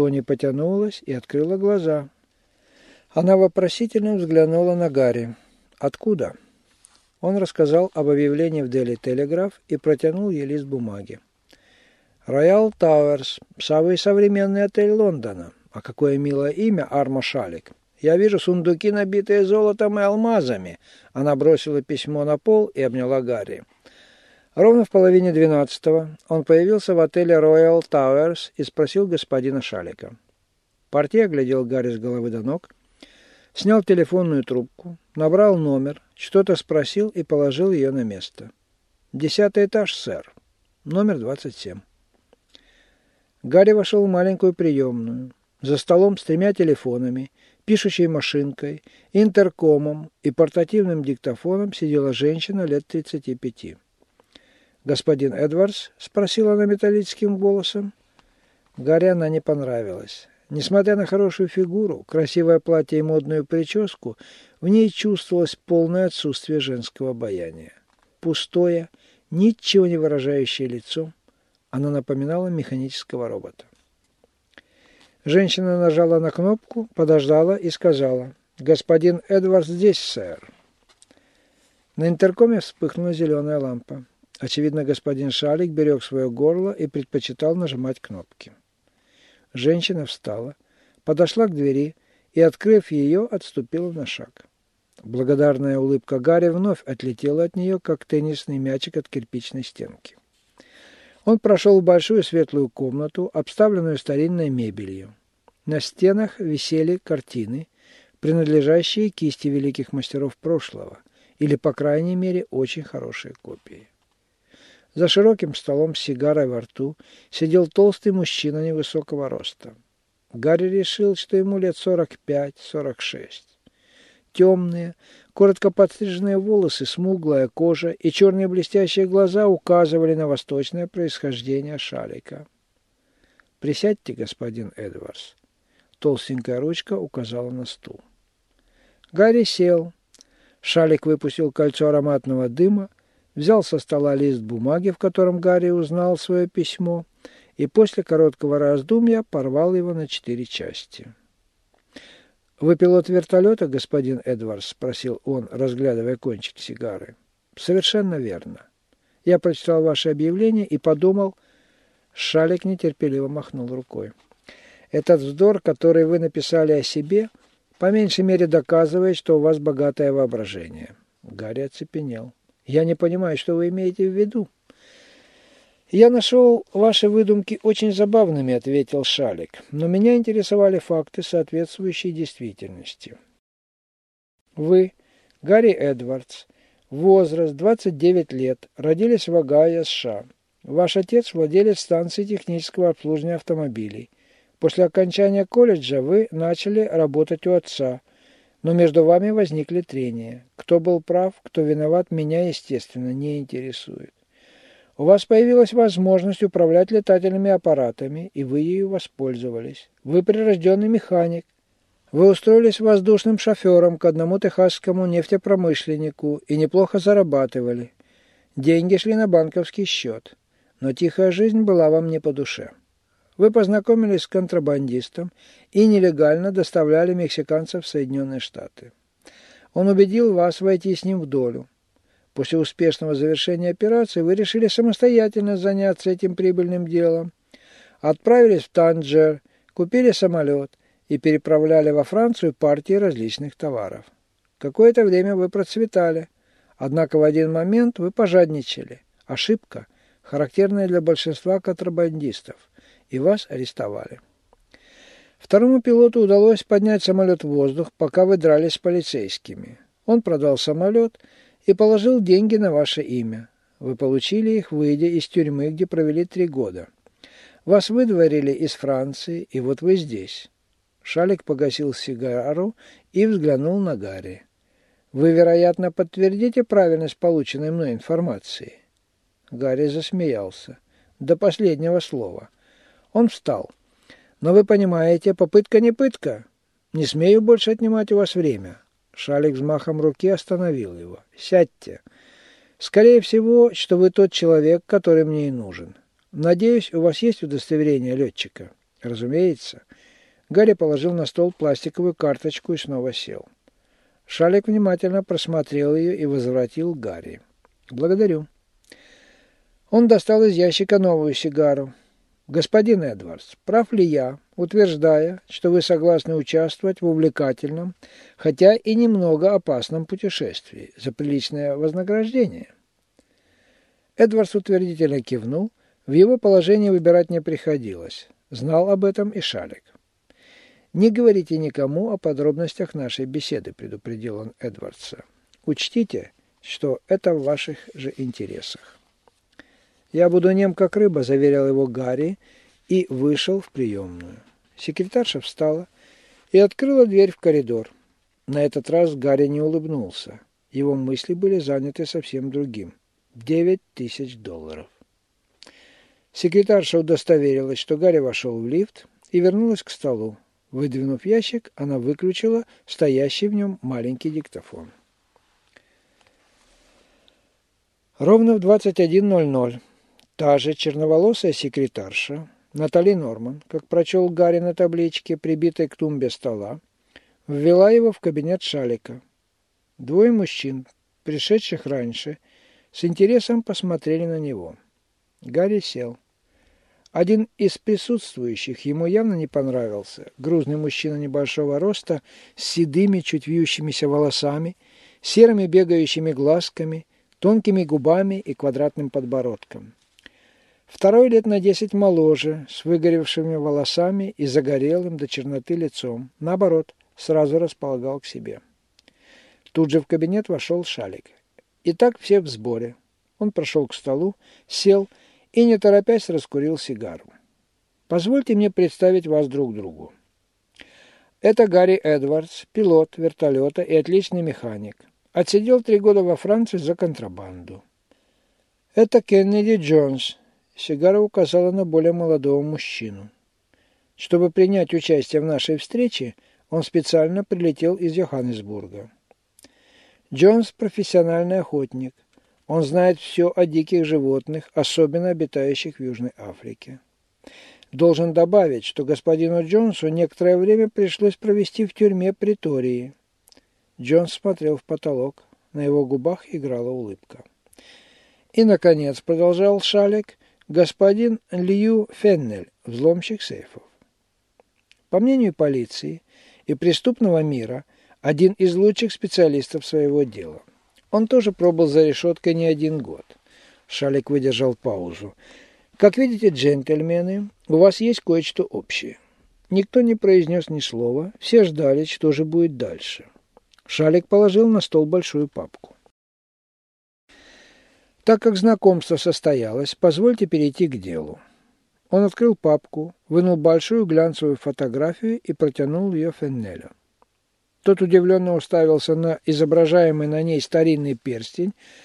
Тони потянулась и открыла глаза. Она вопросительно взглянула на Гарри. «Откуда?» Он рассказал об объявлении в Дели Телеграф и протянул ей лист бумаги. «Роял Тауэрс, самый современный отель Лондона. А какое милое имя, Арма Шалик. Я вижу сундуки, набитые золотом и алмазами». Она бросила письмо на пол и обняла Гарри. Ровно в половине двенадцатого он появился в отеле Royal Towers и спросил господина Шалика. Портье оглядел Гарри с головы до ног, снял телефонную трубку, набрал номер, что-то спросил и положил ее на место. «Десятый этаж, сэр. Номер двадцать семь». Гарри вошел в маленькую приемную. За столом с тремя телефонами, пишущей машинкой, интеркомом и портативным диктофоном сидела женщина лет тридцати пяти. «Господин Эдвардс?» – спросила она металлическим голосом. Гарри она не понравилась. Несмотря на хорошую фигуру, красивое платье и модную прическу, в ней чувствовалось полное отсутствие женского обаяния. Пустое, ничего не выражающее лицо, она напоминала механического робота. Женщина нажала на кнопку, подождала и сказала, «Господин Эдвардс здесь, сэр». На интеркоме вспыхнула зеленая лампа. Очевидно, господин Шалик берег свое горло и предпочитал нажимать кнопки. Женщина встала, подошла к двери и, открыв ее, отступила на шаг. Благодарная улыбка Гарри вновь отлетела от нее, как теннисный мячик от кирпичной стенки. Он прошел в большую светлую комнату, обставленную старинной мебелью. На стенах висели картины, принадлежащие кисти великих мастеров прошлого, или, по крайней мере, очень хорошие копии. За широким столом с сигарой во рту сидел толстый мужчина невысокого роста. Гарри решил, что ему лет 45-46. Темные, коротко подстриженные волосы, смуглая кожа и черные блестящие глаза указывали на восточное происхождение шалика. «Присядьте, господин Эдвардс». Толстенькая ручка указала на стул. Гарри сел. Шалик выпустил кольцо ароматного дыма, взял со стола лист бумаги, в котором Гарри узнал свое письмо, и после короткого раздумья порвал его на четыре части. «Вы пилот вертолета, господин Эдвардс?» – спросил он, разглядывая кончик сигары. «Совершенно верно. Я прочитал ваше объявление и подумал...» Шалик нетерпеливо махнул рукой. «Этот вздор, который вы написали о себе, по меньшей мере доказывает, что у вас богатое воображение». Гарри оцепенел. Я не понимаю, что вы имеете в виду. «Я нашел ваши выдумки очень забавными», — ответил Шалик, «но меня интересовали факты, соответствующие действительности». Вы, Гарри Эдвардс, возраст 29 лет, родились в Огайо, США. Ваш отец владелец станции технического обслуживания автомобилей. После окончания колледжа вы начали работать у отца, но между вами возникли трения. Кто был прав, кто виноват, меня, естественно, не интересует. У вас появилась возможность управлять летательными аппаратами, и вы ею воспользовались. Вы прирожденный механик. Вы устроились воздушным шофером к одному техасскому нефтепромышленнику и неплохо зарабатывали. Деньги шли на банковский счет. Но тихая жизнь была вам не по душе. Вы познакомились с контрабандистом и нелегально доставляли мексиканцев в Соединенные Штаты. Он убедил вас войти с ним в долю. После успешного завершения операции вы решили самостоятельно заняться этим прибыльным делом. Отправились в Танджер, купили самолет и переправляли во Францию партии различных товаров. Какое-то время вы процветали, однако в один момент вы пожадничали. Ошибка, характерная для большинства контрабандистов и вас арестовали. Второму пилоту удалось поднять самолет в воздух, пока вы дрались с полицейскими. Он продал самолет и положил деньги на ваше имя. Вы получили их, выйдя из тюрьмы, где провели три года. Вас выдворили из Франции, и вот вы здесь. Шалик погасил сигару и взглянул на Гарри. Вы, вероятно, подтвердите правильность полученной мной информации. Гарри засмеялся. До последнего слова. Он встал. «Но вы понимаете, попытка не пытка. Не смею больше отнимать у вас время». Шалик взмахом руки остановил его. «Сядьте. Скорее всего, что вы тот человек, который мне и нужен. Надеюсь, у вас есть удостоверение летчика?» Разумеется. Гарри положил на стол пластиковую карточку и снова сел. Шалик внимательно просмотрел ее и возвратил Гарри. «Благодарю». Он достал из ящика новую сигару. «Господин Эдвардс, прав ли я, утверждая, что вы согласны участвовать в увлекательном, хотя и немного опасном путешествии за приличное вознаграждение?» Эдвардс утвердительно кивнул. В его положении выбирать не приходилось. Знал об этом и Шалик. «Не говорите никому о подробностях нашей беседы», – предупредил он Эдвардса. «Учтите, что это в ваших же интересах». «Я буду нем, как рыба», – заверил его Гарри и вышел в приемную. Секретарша встала и открыла дверь в коридор. На этот раз Гарри не улыбнулся. Его мысли были заняты совсем другим. Девять тысяч долларов. Секретарша удостоверилась, что Гарри вошел в лифт и вернулась к столу. Выдвинув ящик, она выключила стоящий в нем маленький диктофон. Ровно в 21.00 та же черноволосая секретарша Натали Норман, как прочел Гарри на табличке, прибитой к тумбе стола, ввела его в кабинет Шалика. Двое мужчин, пришедших раньше, с интересом посмотрели на него. Гарри сел. Один из присутствующих ему явно не понравился. Грузный мужчина небольшого роста, с седыми, чуть вьющимися волосами, серыми бегающими глазками, тонкими губами и квадратным подбородком. Второй лет на десять моложе, с выгоревшими волосами и загорелым до черноты лицом. Наоборот, сразу располагал к себе. Тут же в кабинет вошел Шалик. Итак, все в сборе. Он прошел к столу, сел и, не торопясь, раскурил сигару. Позвольте мне представить вас друг другу. Это Гарри Эдвардс, пилот вертолета и отличный механик. Отсидел три года во Франции за контрабанду. Это Кеннеди Джонс. Сигара указала на более молодого мужчину. Чтобы принять участие в нашей встрече, он специально прилетел из Йоханнесбурга. Джонс – профессиональный охотник – он знает все о диких животных, особенно обитающих в Южной Африке. Должен добавить, что господину Джонсу некоторое время пришлось провести в тюрьме притории. Джонс смотрел в потолок. На его губах играла улыбка. И, наконец, продолжал Шалик, господин Лью Феннель, взломщик сейфов. По мнению полиции и преступного мира, один из лучших специалистов своего дела. Он тоже пробыл за решеткой не один год. Шалик выдержал паузу. «Как видите, джентльмены, у вас есть кое-что общее». Никто не произнес ни слова, все ждали, что же будет дальше. Шалик положил на стол большую папку. Так как знакомство состоялось, позвольте перейти к делу. Он открыл папку, вынул большую глянцевую фотографию и протянул ее Феннелю. Тот удивленно уставился на изображаемый на ней старинный перстень,